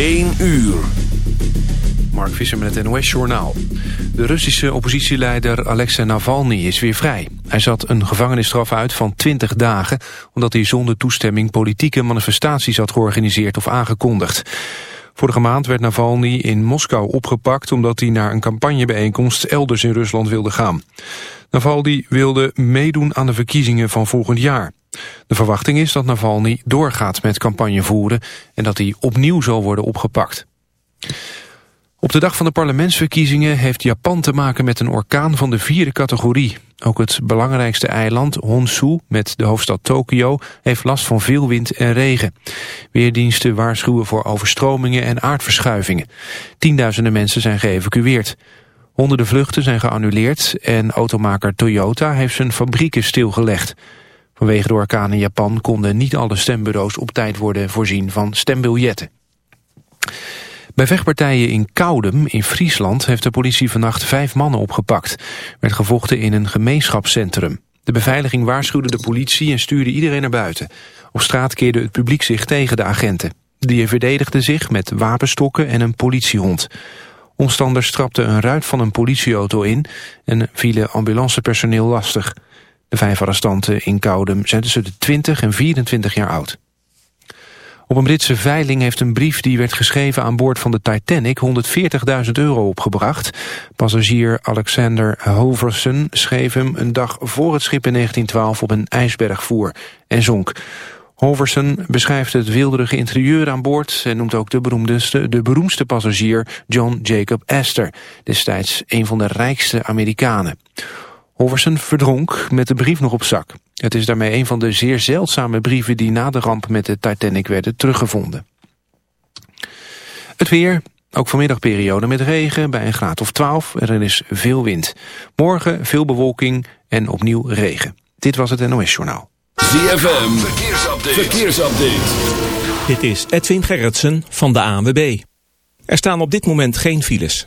1 uur. Mark Visser met het NOS-journaal. De Russische oppositieleider Alexei Navalny is weer vrij. Hij zat een gevangenisstraf uit van 20 dagen... omdat hij zonder toestemming politieke manifestaties had georganiseerd of aangekondigd. Vorige maand werd Navalny in Moskou opgepakt... omdat hij naar een campagnebijeenkomst elders in Rusland wilde gaan. Navalny wilde meedoen aan de verkiezingen van volgend jaar. De verwachting is dat Navalny doorgaat met campagne voeren... en dat hij opnieuw zal worden opgepakt. Op de dag van de parlementsverkiezingen heeft Japan te maken met een orkaan van de vierde categorie. Ook het belangrijkste eiland, Honshu, met de hoofdstad Tokio, heeft last van veel wind en regen. Weerdiensten waarschuwen voor overstromingen en aardverschuivingen. Tienduizenden mensen zijn geëvacueerd. Honderden vluchten zijn geannuleerd en automaker Toyota heeft zijn fabrieken stilgelegd. Vanwege de orkaan in Japan konden niet alle stembureaus op tijd worden voorzien van stembiljetten. Bij vechtpartijen in Koudem in Friesland heeft de politie vannacht vijf mannen opgepakt. werd gevochten in een gemeenschapscentrum. De beveiliging waarschuwde de politie en stuurde iedereen naar buiten. Op straat keerde het publiek zich tegen de agenten. Die verdedigden zich met wapenstokken en een politiehond. Omstanders trapten een ruit van een politieauto in en vielen ambulancepersoneel lastig. De vijf arrestanten in Koudem zijn tussen de 20 en 24 jaar oud. Op een Britse veiling heeft een brief die werd geschreven aan boord van de Titanic 140.000 euro opgebracht. Passagier Alexander Hoverson schreef hem een dag voor het schip in 1912 op een ijsberg voer en zonk. Hoverson beschrijft het wilderige interieur aan boord... en noemt ook de, beroemdste, de beroemdste passagier John Jacob Astor... destijds een van de rijkste Amerikanen. Hoverson verdronk met de brief nog op zak. Het is daarmee een van de zeer zeldzame brieven die na de ramp met de Titanic werden teruggevonden. Het weer, ook vanmiddag periode met regen bij een graad of 12 en er is veel wind. Morgen veel bewolking en opnieuw regen. Dit was het NOS Journaal. ZFM, verkeersupdate. verkeersupdate. Dit is Edwin Gerritsen van de ANWB. Er staan op dit moment geen files.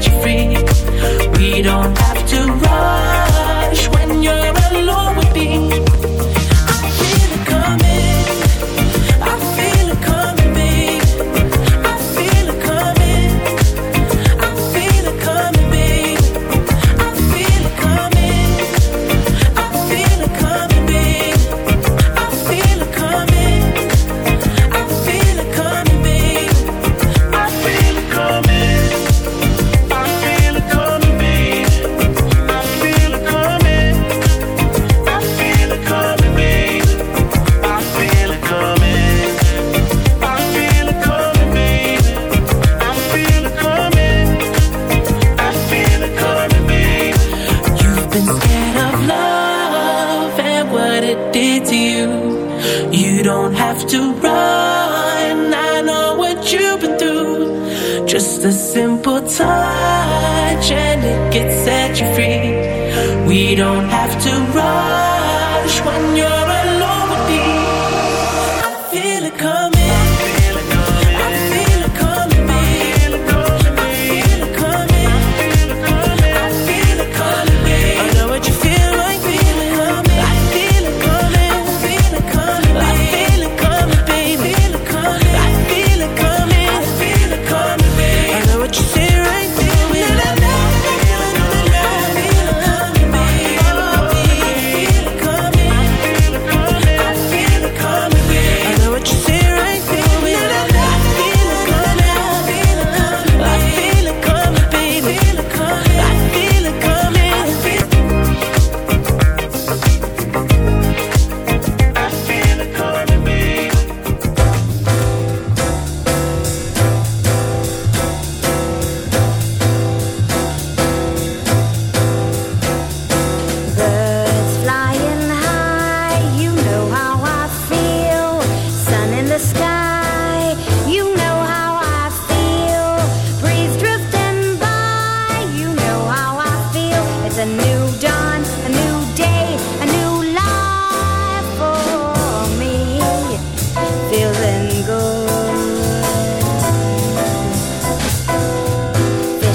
such a freak. We don't have to rush when you're.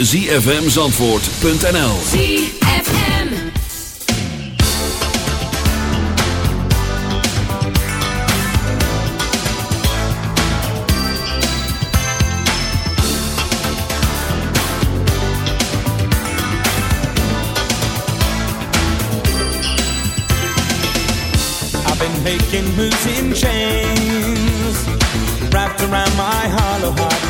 www.zfmzandvoort.nl ZFM. I've been making moves in chains, wrapped around my hollow heart.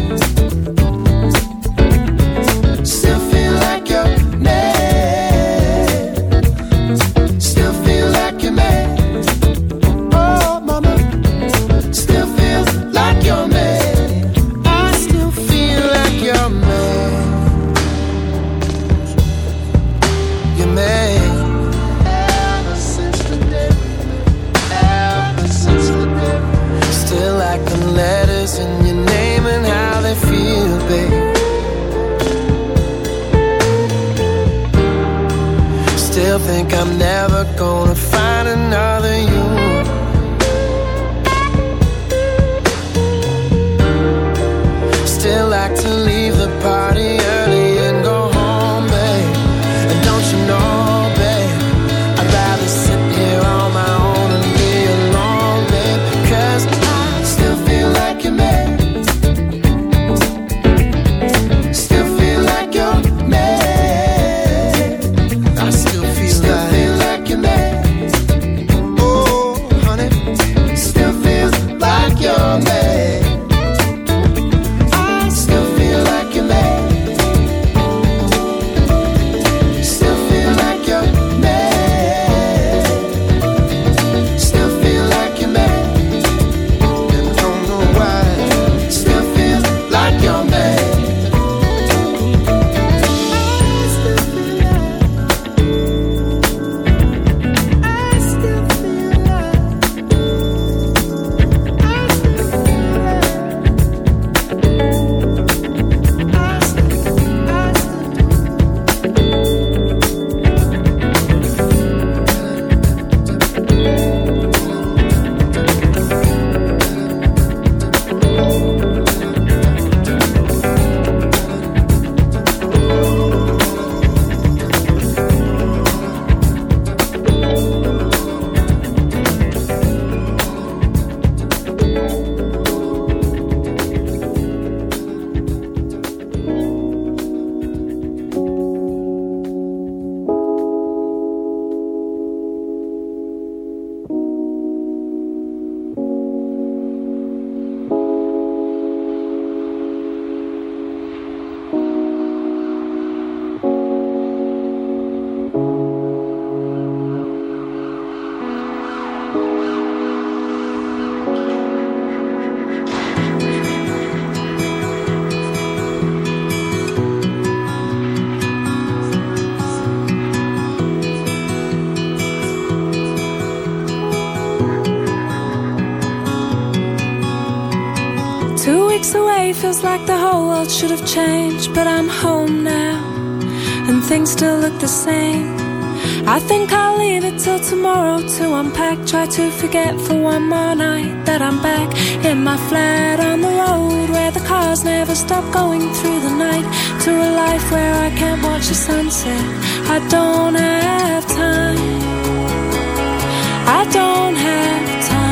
home now, and things still look the same. I think I'll leave it till tomorrow to unpack. Try to forget for one more night that I'm back in my flat on the road where the cars never stop going through the night to a life where I can't watch the sunset. I don't have time. I don't have time.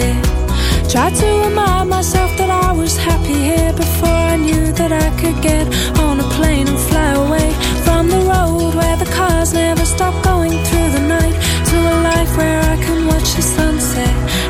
Tried Try to remind myself that I was happy here before I knew that I could get on a plane and fly away from the road where the cars never stop going through the night to a life where I can watch the sunset.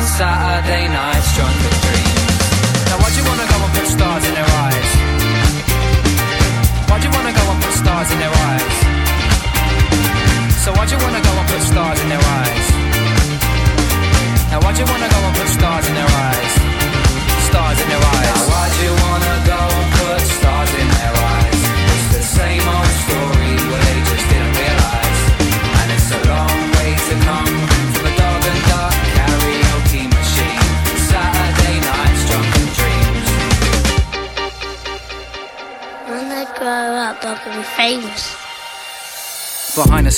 Saturday nights drunken dreams. Now why'd you wanna go and put stars in their eyes? Why'd you wanna go and put stars in their eyes? So why'd you wanna go and put stars in their